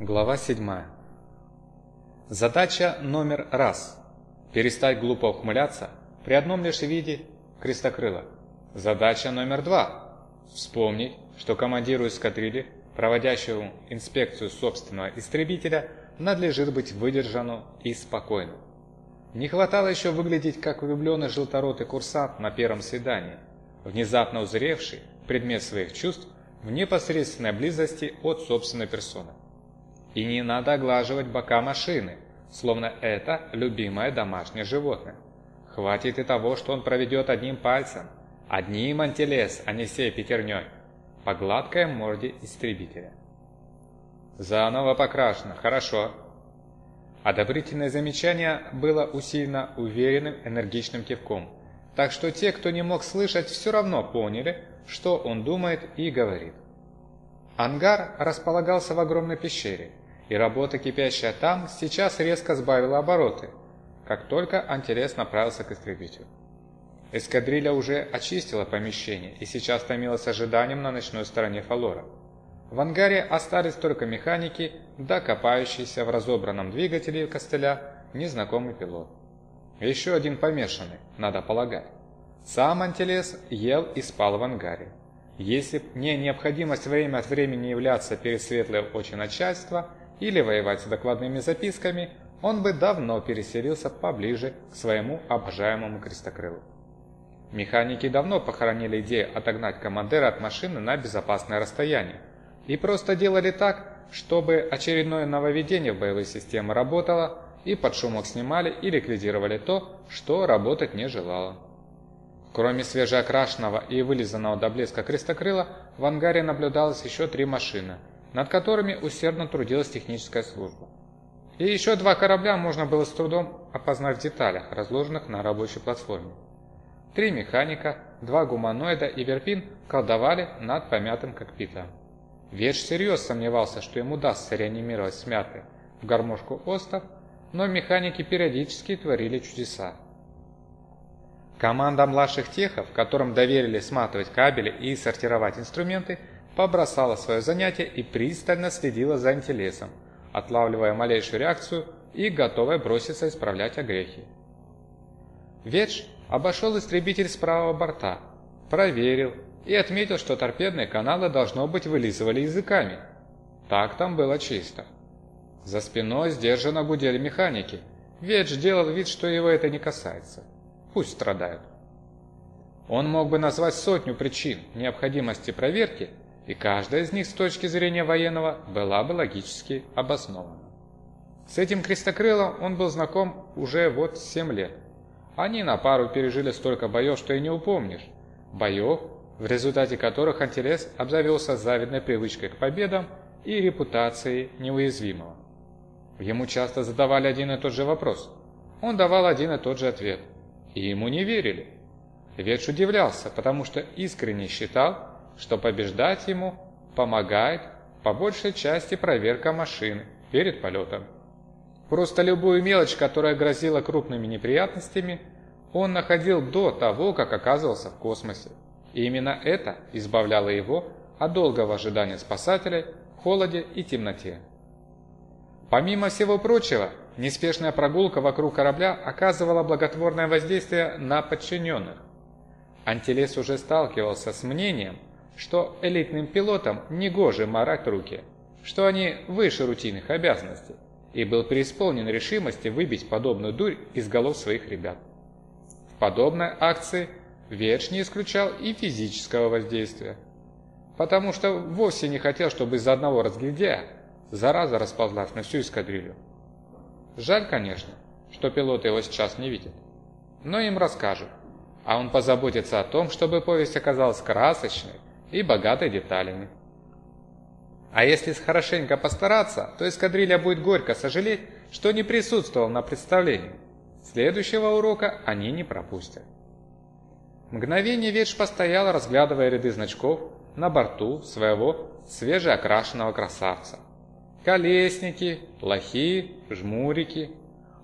Глава 7. Задача номер раз. Перестать глупо ухмыляться при одном лишь виде крестокрыла. Задача номер два. Вспомнить, что командиру эскадрильи, проводящему инспекцию собственного истребителя, надлежит быть выдержанным и спокойным. Не хватало еще выглядеть как влюбленный желторотый курсант на первом свидании, внезапно узревший предмет своих чувств в непосредственной близости от собственной персоны. И не надо оглаживать бока машины, словно это любимое домашнее животное. Хватит и того, что он проведет одним пальцем, одним антилес, а не всей пятерней, по гладкой морде истребителя. Заново покрашено, хорошо. Одобрительное замечание было усилено уверенным энергичным кивком, так что те, кто не мог слышать, все равно поняли, что он думает и говорит. Ангар располагался в огромной пещере, и работа, кипящая там, сейчас резко сбавила обороты, как только антирез направился к истребителю. Эскадрилья уже очистила помещение и сейчас томилась ожиданием на ночной стороне Фалора. В ангаре остались только механики, да копающийся в разобранном двигателе костыля незнакомый пилот. Еще один помешанный, надо полагать. Сам антилес ел и спал в ангаре. Если б не необходимость время от времени являться перед светлой очи начальства – или воевать с докладными записками, он бы давно переселился поближе к своему обожаемому крестокрылу. Механики давно похоронили идею отогнать командира от машины на безопасное расстояние и просто делали так, чтобы очередное нововведение в боевой системе работало и под шумок снимали и ликвидировали то, что работать не желало. Кроме свежеокрашенного и вылизанного до блеска крестокрыла, в ангаре наблюдалось еще три машины – над которыми усердно трудилась техническая служба. И еще два корабля можно было с трудом опознать в деталях, разложенных на рабочей платформе. Три механика, два гуманоида и Верпин колдовали над помятым кокпитом. Ведж всерьез сомневался, что ему удастся реанимировать смятый в гармошку остов, но механики периодически творили чудеса. Команда младших техов, которым доверили сматывать кабели и сортировать инструменты, побросала свое занятие и пристально следила за антилесом, отлавливая малейшую реакцию и готовая броситься исправлять огрехи. Ведж обошел истребитель с правого борта, проверил и отметил, что торпедные каналы должно быть вылизывали языками. Так там было чисто. За спиной сдержанно гудели механики. Ведж делал вид, что его это не касается. Пусть страдают. Он мог бы назвать сотню причин необходимости проверки, и каждая из них с точки зрения военного была бы логически обоснована. С этим крестокрылом он был знаком уже вот 7 лет. Они на пару пережили столько боев, что и не упомнишь. Боев, в результате которых Антилес обзавелся завидной привычкой к победам и репутацией неуязвимого. Ему часто задавали один и тот же вопрос. Он давал один и тот же ответ. И ему не верили. Ветш удивлялся, потому что искренне считал, что побеждать ему помогает по большей части проверка машины перед полетом. Просто любую мелочь, которая грозила крупными неприятностями, он находил до того, как оказывался в космосе. И именно это избавляло его от долгого ожидания спасателей в холоде и темноте. Помимо всего прочего, неспешная прогулка вокруг корабля оказывала благотворное воздействие на подчиненных. Антилес уже сталкивался с мнением, что элитным пилотам негоже марать руки, что они выше рутинных обязанностей, и был преисполнен решимости выбить подобную дурь из голов своих ребят. В подобной акции Верш не исключал и физического воздействия, потому что вовсе не хотел, чтобы из-за одного разглядя зараза расползлась на всю эскадрилью. Жаль, конечно, что пилоты его сейчас не видят, но им расскажут, а он позаботится о том, чтобы повесть оказалась красочной, и богатой деталями. А если хорошенько постараться, то эскадрилья будет горько сожалеть, что не присутствовал на представлении. Следующего урока они не пропустят. Мгновение Ветш постоял, разглядывая ряды значков на борту своего свежеокрашенного красавца. Колесники, лохи, жмурики,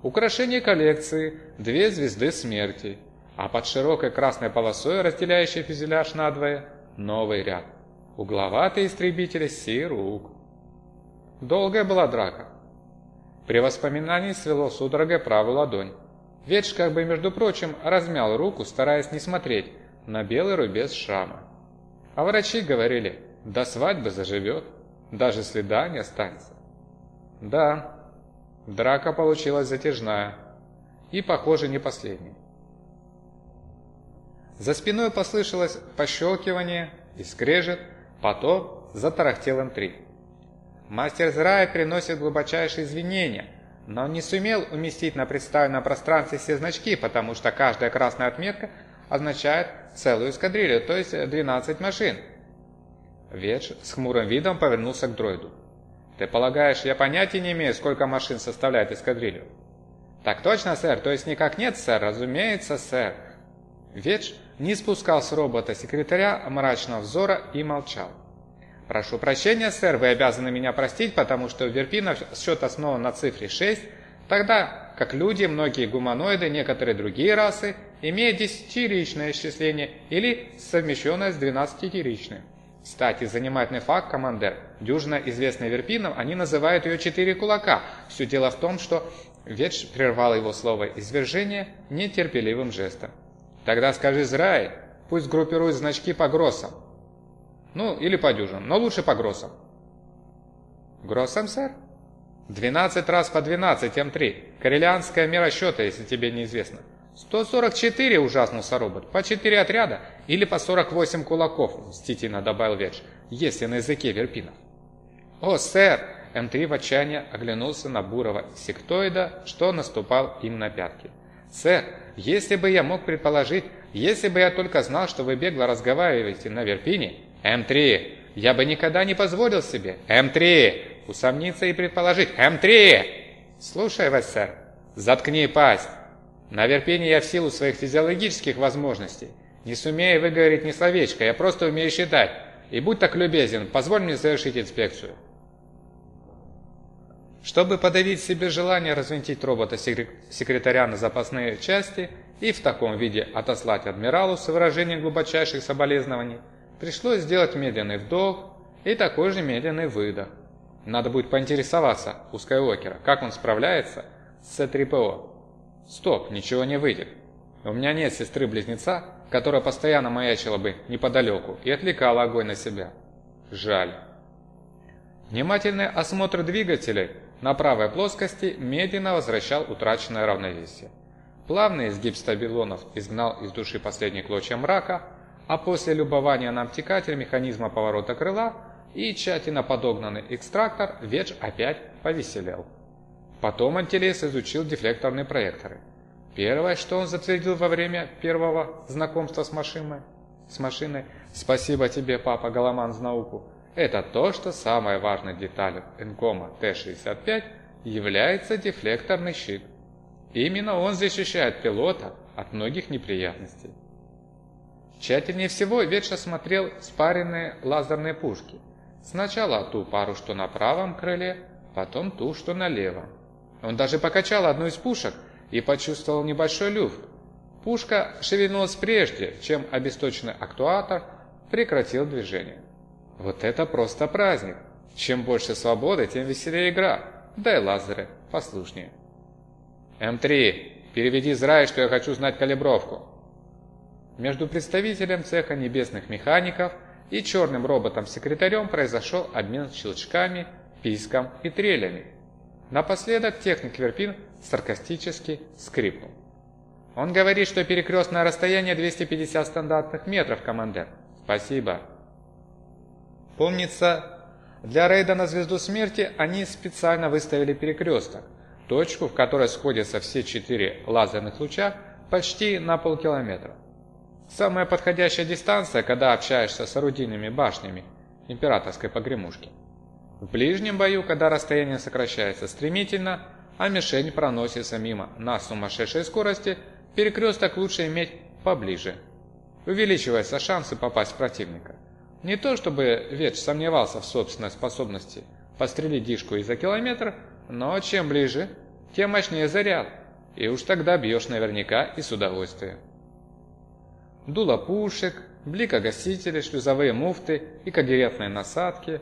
украшение коллекции, две звезды смерти, а под широкой красной полосой, разделяющей фюзеляж надвое, новый ряд. Угловатые истребители Сирук. Долгая была драка. При воспоминании свело судорогой правую ладонь. Ветш как бы, между прочим, размял руку, стараясь не смотреть на белый рубец шрама. А врачи говорили, до свадьбы заживет, даже следа не останется. Да, драка получилась затяжная и, похоже, не последней. За спиной послышалось пощелкивание и скрежет, потом затарахтел М3. Мастер Зрая приносит глубочайшие извинения, но не сумел уместить на представленном пространстве все значки, потому что каждая красная отметка означает целую эскадрилью, то есть 12 машин. Ведж с хмурым видом повернулся к дроиду. «Ты полагаешь, я понятия не имею, сколько машин составляет эскадрилью?» «Так точно, сэр, то есть никак нет, сэр, разумеется, сэр». Ведж не спускал с робота-секретаря мрачного взора и молчал. «Прошу прощения, сэр, вы обязаны меня простить, потому что у Верпина счет основан на цифре 6, тогда как люди, многие гуманоиды, некоторые другие расы, имеют десятиричное исчисление или совмещенное с двенадцатиричным. Кстати, занимательный факт, командир. Дюжина известная Верпином, они называют ее «четыре кулака». Все дело в том, что Ветш прервал его слово извержение нетерпеливым жестом. «Тогда скажи Зрай, пусть группирует значки по гроссам. Ну, или по дюжинам, но лучше по гроссам. Гроссам, сэр? 12 раз по 12, М3. Коррелианская мера счета, если тебе неизвестно. 144, ужаснулся робот. По 4 отряда или по 48 кулаков, мстительно добавил Ведж, если на языке верпинов. О, сэр! М3 в отчаянии оглянулся на бурого сектоида, что наступал им на пятки. «Сэр, если бы я мог предположить, если бы я только знал, что вы бегло разговариваете на Верпине, М3, я бы никогда не позволил себе. М3, усомниться и предположить. М3! Слушай вас, сэр. Заткни пасть. На Верпине я в силу своих физиологических возможностей не сумею выговорить ни словечко, я просто умею считать. И будь так любезен, позволь мне завершить инспекцию. Чтобы подавить себе желание развинтить робота-секретаря на запасные части и в таком виде отослать адмиралу с выражением глубочайших соболезнований, Пришлось сделать медленный вдох и такой же медленный выдох. Надо будет поинтересоваться у Скайуокера, как он справляется с С-3ПО. Стоп, ничего не выйдет. У меня нет сестры-близнеца, которая постоянно маячила бы неподалеку и отвлекала огонь на себя. Жаль. Внимательный осмотр двигателей на правой плоскости медленно возвращал утраченное равновесие. Плавный изгиб стабилонов изгнал из души последние клочья мрака, а после любования на обтекатель механизма поворота крыла и тщательно подогнанный экстрактор, Ведж опять повеселел. Потом Антилес изучил дефлекторные проекторы. Первое, что он затвердил во время первого знакомства с машиной, с машиной «Спасибо тебе, папа Голоман, за науку», это то, что самой важной деталью Энкома Т-65 является дефлекторный щит. Именно он защищает пилота от многих неприятностей. Тщательнее всего Ветш осмотрел спаренные лазерные пушки. Сначала ту пару, что на правом крыле, потом ту, что на левом. Он даже покачал одну из пушек и почувствовал небольшой люфт. Пушка шевельнулась прежде, чем обесточенный актуатор прекратил движение. Вот это просто праздник. Чем больше свободы, тем веселее игра. Да и лазеры послушнее. М3, переведи Зрай, что я хочу знать калибровку. Между представителем цеха небесных механиков и черным роботом-секретарем произошел обмен щелчками, писком и трелями. Напоследок техник Верпин саркастически скрипнул. Он говорит, что перекрестное расстояние 250 стандартных метров, командир. Спасибо. Помнится, для рейда на Звезду Смерти они специально выставили перекресток, точку, в которой сходятся все четыре лазерных луча почти на полкилометра. Самая подходящая дистанция, когда общаешься с орудийными башнями императорской погремушки. В ближнем бою, когда расстояние сокращается стремительно, а мишень проносится мимо на сумасшедшей скорости, перекресток лучше иметь поближе. Увеличиваются шансы попасть в противника. Не то чтобы Ветч сомневался в собственной способности пострелить дишку из-за километра, но чем ближе, тем мощнее заряд, и уж тогда бьешь наверняка и с удовольствием дуло пушек, бликогасители, шлюзовые муфты и когерентные насадки.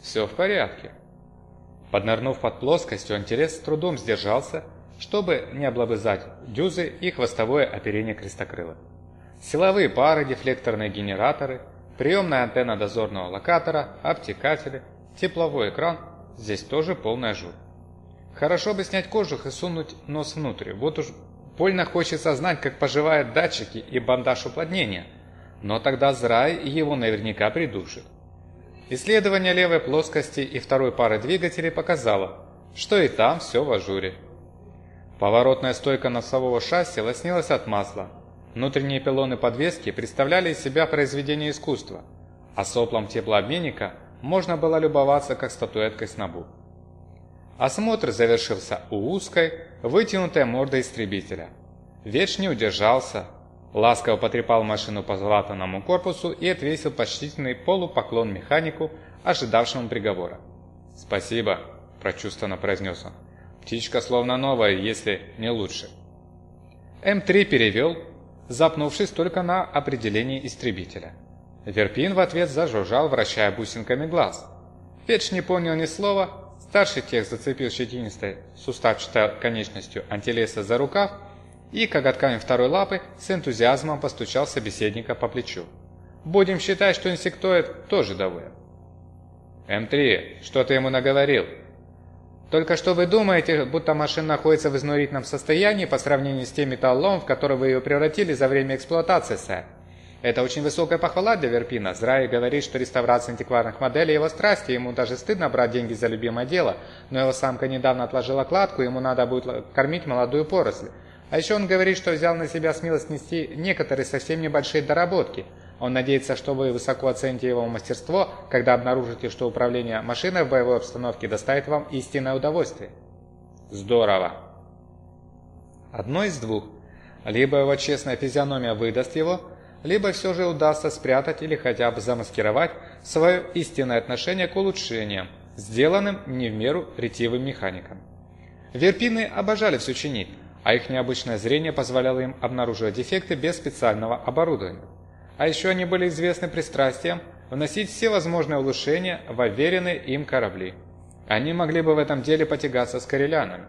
Все в порядке. Поднырнув под плоскостью, антилес с трудом сдержался, чтобы не облобызать дюзы и хвостовое оперение крестокрыла. Силовые пары, дефлекторные генераторы, приемная антенна дозорного локатора, обтекатели, тепловой экран – здесь тоже полная жуть. Хорошо бы снять кожух и сунуть нос внутрь, вот уж больно хочется знать, как поживают датчики и бандаж уплотнения, но тогда Зрай его наверняка придушит. Исследование левой плоскости и второй пары двигателей показало, что и там все в ажуре. Поворотная стойка носового шасси лоснилась от масла. Внутренние пилоны подвески представляли из себя произведение искусства, а соплом теплообменника можно было любоваться как статуэткой снобу. Осмотр завершился у узкой, вытянутой мордой истребителя. Веч не удержался, Ласково потрепал машину по залатанному корпусу и отвесил почтительный полупоклон механику, ожидавшему приговора. «Спасибо», – прочувствованно произнес он. «Птичка словно новая, если не лучше». М3 перевел, запнувшись только на определении истребителя. Верпин в ответ зажужжал, вращая бусинками глаз. Петч не понял ни слова, старший тех зацепил щетинистой суставчатой конечностью антилеса за рукав и коготками второй лапы с энтузиазмом постучал собеседника по плечу. «Будем считать, что инсектоид тоже доволен». «М3, что ты ему наговорил?» «Только что вы думаете, будто машина находится в изнурительном состоянии по сравнению с тем металлом, в который вы ее превратили за время эксплуатации, сэр. Это очень высокая похвала для Верпина. Зрай говорит, что реставрация антикварных моделей его страсти, ему даже стыдно брать деньги за любимое дело, но его самка недавно отложила кладку, ему надо будет кормить молодую поросль. А еще он говорит, что взял на себя смелость нести некоторые совсем небольшие доработки. Он надеется, что вы высоко оцените его мастерство, когда обнаружите, что управление машиной в боевой обстановке доставит вам истинное удовольствие. Здорово. Одно из двух. Либо его честная физиономия выдаст его, либо все же удастся спрятать или хотя бы замаскировать свое истинное отношение к улучшениям, сделанным не в меру ретивым механиком. Верпины обожали все чинить, а их необычное зрение позволяло им обнаруживать дефекты без специального оборудования. А еще они были известны пристрастием вносить все возможные улучшения в уверенные им корабли. Они могли бы в этом деле потягаться с корелянами.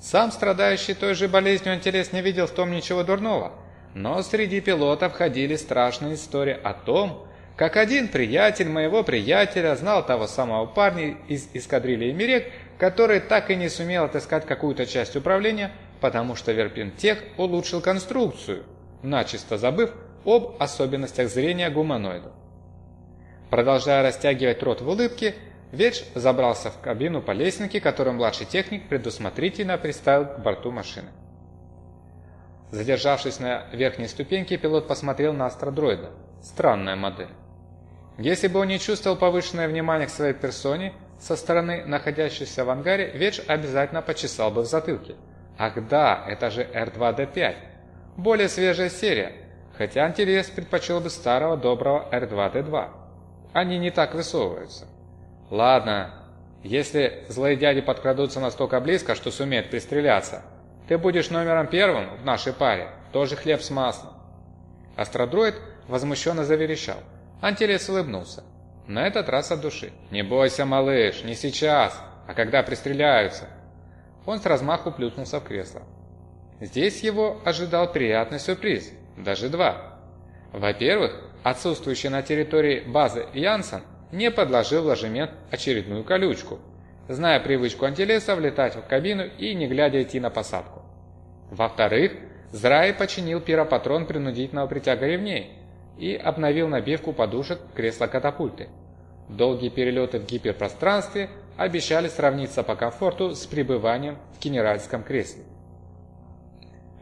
Сам страдающий той же болезнью интерес не видел в том ничего дурного, но среди пилотов ходили страшные истории о том, как один приятель моего приятеля знал того самого парня из эскадрильи Мирек, который так и не сумел отыскать какую-то часть управления, потому что Верпинтех улучшил конструкцию, начисто забыв об особенностях зрения гуманоидов. Продолжая растягивать рот в улыбке, Ведж забрался в кабину по лестнике, которую младший техник предусмотрительно приставил к борту машины. Задержавшись на верхней ступеньке, пилот посмотрел на астродроида. Странная модель. Если бы он не чувствовал повышенное внимание к своей персоне со стороны находящейся в ангаре, Ведж обязательно почесал бы в затылке. Ах да, это же R2D5. Более свежая серия, хотя антирез предпочел бы старого доброго R2D2. Они не так высовываются. Ладно, если злые дяди подкрадутся настолько близко, что сумеют пристреляться, ты будешь номером первым в нашей паре, тоже хлеб с маслом. Астродроид возмущенно заверещал. Антилес улыбнулся. На этот раз от души. «Не бойся, малыш, не сейчас, а когда пристреляются. Он с размаху плюхнулся в кресло. Здесь его ожидал приятный сюрприз, даже два. Во-первых, отсутствующий на территории базы Янсен не подложил ложемент очередную колючку, зная привычку антилеса влетать в кабину и не глядя идти на посадку. Во-вторых, Зрай починил пиропатрон принудительного притяга ремней и обновил набивку подушек кресла катапульты. Долгие перелеты в гиперпространстве обещали сравниться по комфорту с пребыванием в генеральском кресле.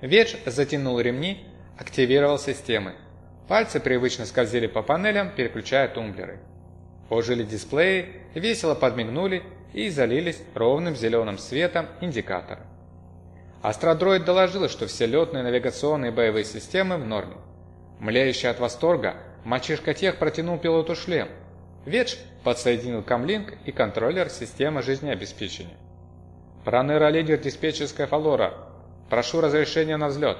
Ведж затянул ремни, активировал системы. Пальцы привычно скользили по панелям, переключая тумблеры. Ожили дисплеи, весело подмигнули и залились ровным зеленым светом индикатора. Астродроид доложил, что все летные навигационные боевые системы в норме. Млеющий от восторга, мальчишка тех протянул пилоту шлем – Ведж подсоединил камлинк и контроллер системы жизнеобеспечения. Проныра лидер диспетчерская фалора. Прошу разрешения на взлет.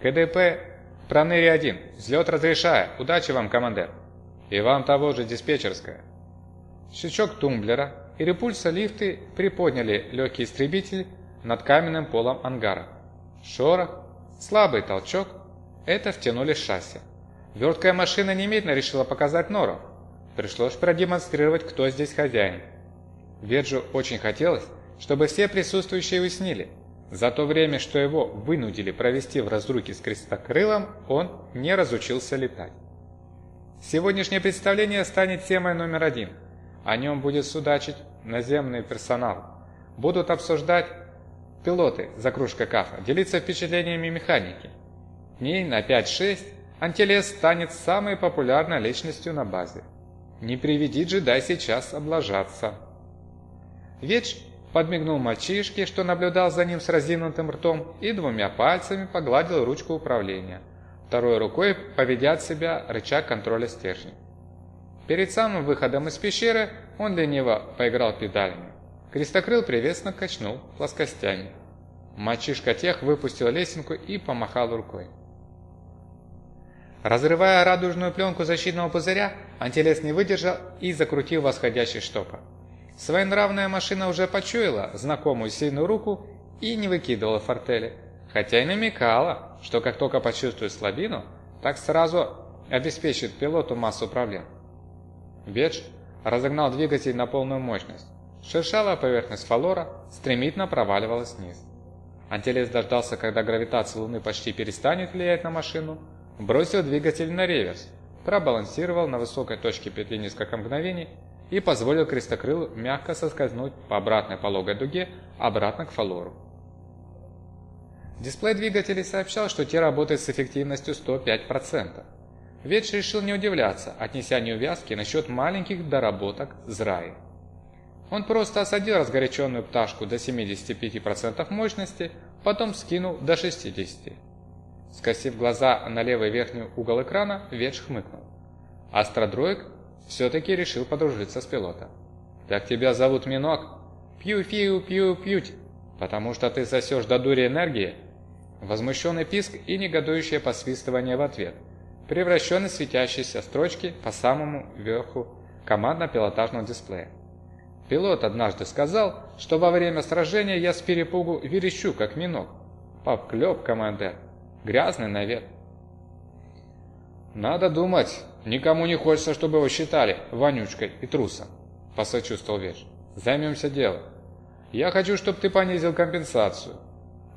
КДП Проныре-1. Взлет разрешаю. Удачи вам, командир. И вам того же диспетчерская. Щелчок тумблера, и репульса лифты приподняли легкий истребитель над каменным полом ангара. Шорох, слабый толчок – это втянули шасси. Верткая машина немедленно решила показать норов. Пришлось продемонстрировать, кто здесь хозяин. Верджу очень хотелось, чтобы все присутствующие уяснили. За то время, что его вынудили провести в разруке с крестокрылом, он не разучился летать. Сегодняшнее представление станет темой номер один. О нем будет судачить наземный персонал. Будут обсуждать пилоты за кружкой кафа, делиться впечатлениями механики. Дней на 5-6 Антелес станет самой популярной личностью на базе. Не приведи джедай сейчас облажаться. Ведж подмигнул мальчишке, что наблюдал за ним с разинутым ртом, и двумя пальцами погладил ручку управления. Второй рукой поведя себя рычаг контроля стержня. Перед самым выходом из пещеры он лениво поиграл педалями. Крестокрыл приветственно качнул плоскостями. Мальчишка тех выпустил лесенку и помахал рукой. Разрывая радужную пленку защитного пузыря, антилес не выдержал и закрутил восходящий штопор. Своенравная машина уже почуяла знакомую сильную руку и не выкидывала фортели, хотя и намекала, что как только почувствует слабину, так сразу обеспечит пилоту массу проблем. Ведж разогнал двигатель на полную мощность. Шершавая поверхность фалора стремительно проваливалась вниз. Антелес дождался, когда гравитация Луны почти перестанет влиять на машину, бросил двигатель на реверс, пробалансировал на высокой точке петли несколько мгновений и позволил крестокрылу мягко соскользнуть по обратной пологой дуге обратно к фалору. Дисплей двигателей сообщал, что те работают с эффективностью 105%. Ветч решил не удивляться, отнеся неувязки насчет маленьких доработок Зраи. Он просто осадил разгоряченную пташку до 75% мощности, потом скинул до 60%. Скосив глаза на левый верхний угол экрана, Ветч хмыкнул. Астродроик все-таки решил подружиться с пилотом. «Так тебя зовут Минок?» «Пью-фью-пью-пють, потому что ты сосешь до дури энергии?» Возмущенный писк и негодующее посвистывание в ответ, превращенный в светящиеся строчки по самому верху командно-пилотажного дисплея. Пилот однажды сказал, что во время сражения я с перепугу верещу, как минок. Поклеп, командир. Грязный навет. Надо думать, никому не хочется, чтобы его считали вонючкой и трусом, посочувствовал Веш. Займемся делом. Я хочу, чтобы ты понизил компенсацию.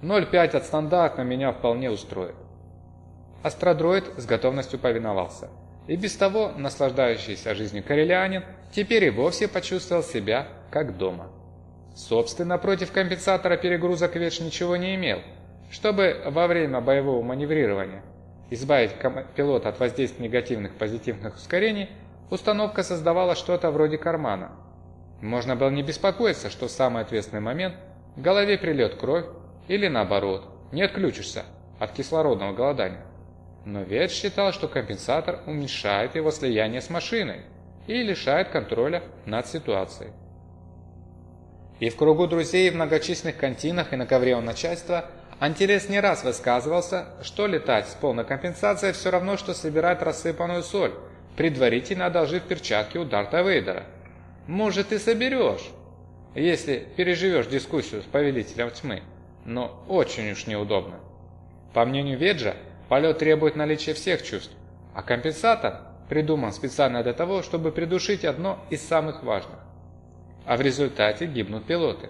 0,5 от стандарта меня вполне устроит. Астродроид с готовностью повиновался. И без того наслаждающийся жизнью коррелианин теперь и вовсе почувствовал себя как дома. Собственно, против компенсатора перегрузок Веч ничего не имел, чтобы во время боевого маневрирования избавить пилота от воздействия негативных позитивных ускорений, установка создавала что-то вроде кармана. Можно было не беспокоиться, что в самый ответственный момент в голове прилет кровь или наоборот, не отключишься от кислородного голодания. Но Ветч считал, что компенсатор уменьшает его слияние с машиной и лишает контроля над ситуацией. И в кругу друзей в многочисленных континах и на ковре у начальства Антилес не раз высказывался, что летать с полной компенсацией все равно, что собирать рассыпанную соль, предварительно одолжив перчатки у Дарта Вейдера. Может, и соберешь, если переживешь дискуссию с Повелителем Тьмы, но очень уж неудобно. По мнению Веджа, Полет требует наличия всех чувств, а компенсатор придуман специально для того, чтобы придушить одно из самых важных. А в результате гибнут пилоты.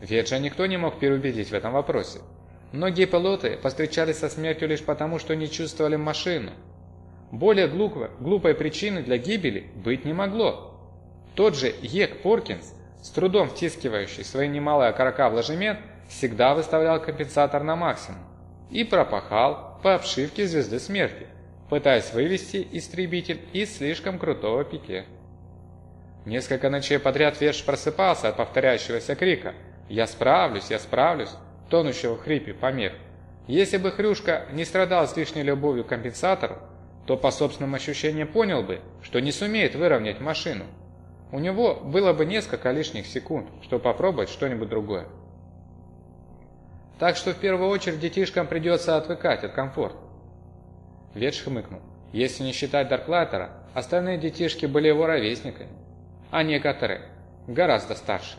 Веджа никто не мог переубедить в этом вопросе. Многие пилоты повстречались со смертью лишь потому, что не чувствовали машину. Более глупой, глупой причины для гибели быть не могло. Тот же Ек Поркинс, с трудом втискивающий свои немалые окорока в ложемент, всегда выставлял компенсатор на максимум и пропахал по обшивке звезды смерти, пытаясь вывести истребитель из слишком крутого пике. Несколько ночей подряд Верш просыпался от повторяющегося крика «Я справлюсь, я справлюсь», тонущего в хрипе помех. Если бы Хрюшка не страдал с лишней любовью к компенсатору, то по собственным ощущениям понял бы, что не сумеет выровнять машину. У него было бы несколько лишних секунд, чтобы попробовать что-нибудь другое. Так что в первую очередь детишкам придется отвыкать от комфорта. Ветш хмыкнул. Если не считать Дарклайтера, остальные детишки были его ровесниками. А некоторые гораздо старше.